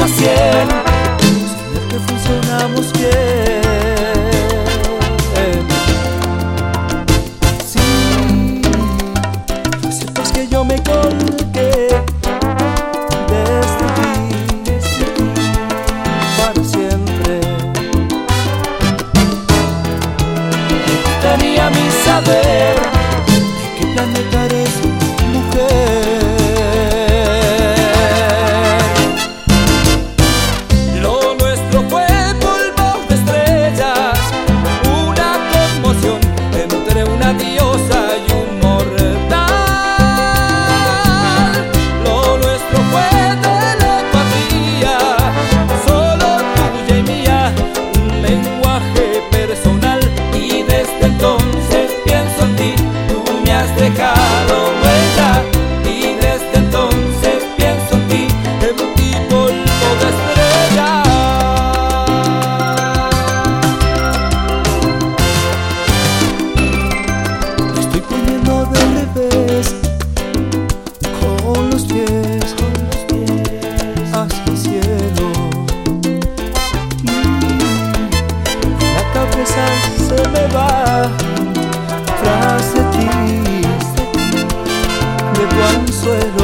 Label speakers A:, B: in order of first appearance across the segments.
A: a cien. tristeza se me va tras de ti, de ti, de.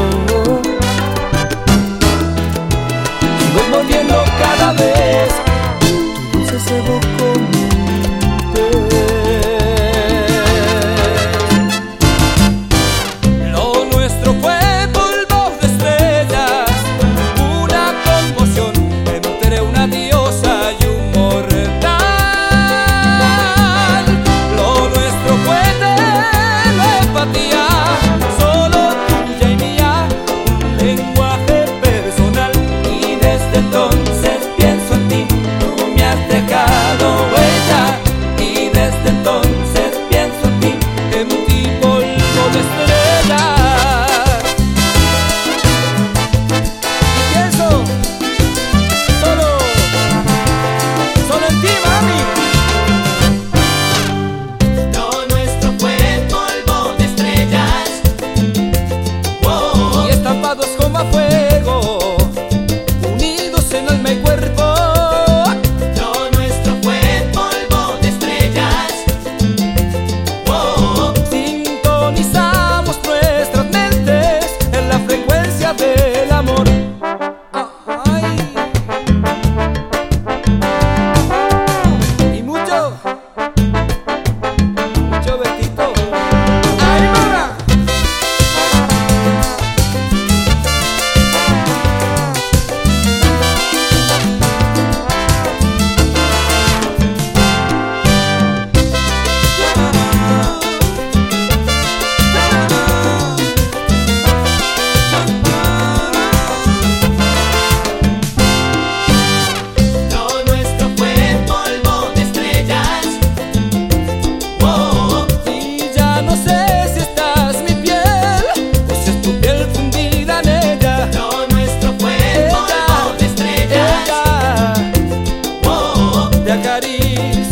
A: Jacarí